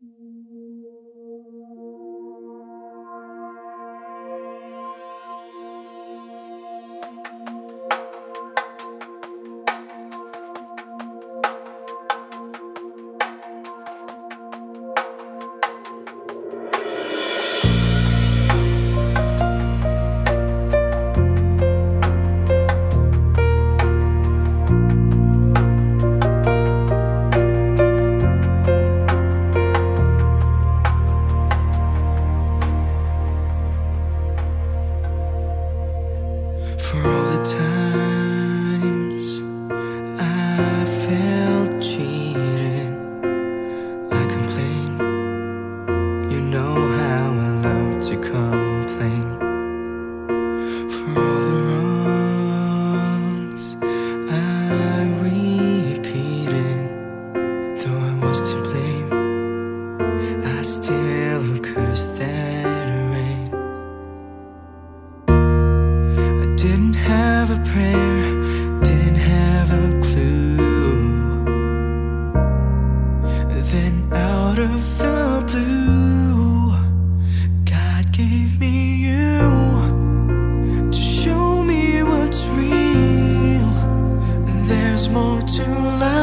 For didn't have a prayer, didn't have a clue. Then out of the blue, God gave me you to show me what's real. There's more to life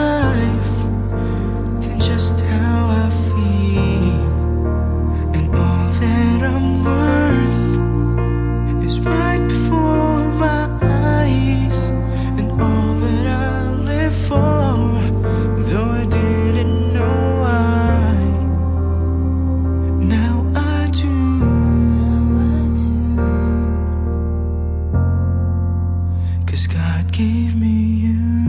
Cause God gave me you.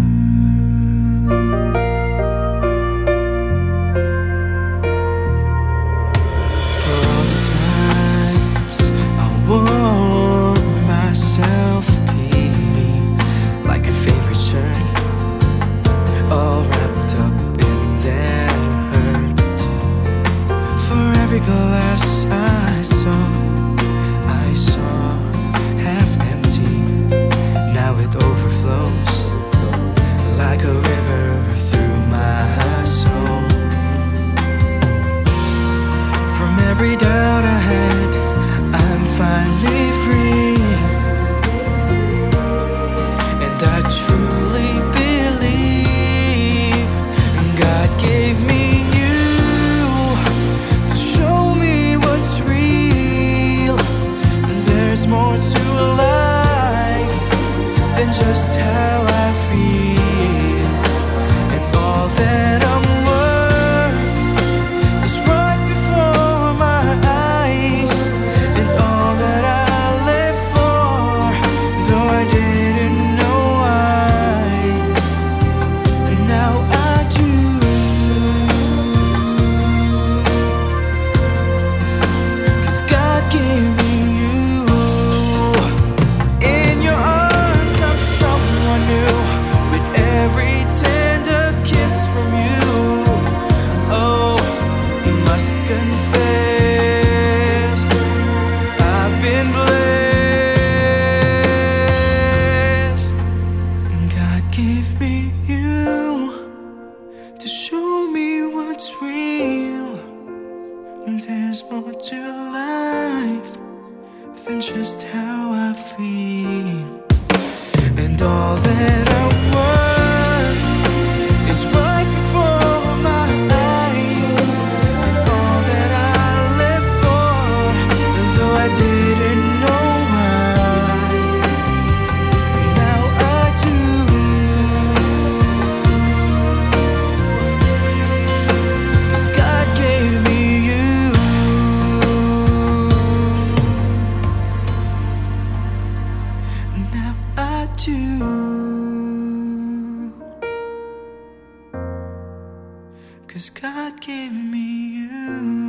Every doubt I had, I'm finally free. And I truly believe God gave me you to show me what's real. There's more to life than just how There's more to life than just how I feel. And all that I'm worth is right before my eyes. And all that I live for, and though I didn't do. Cause God gave me you.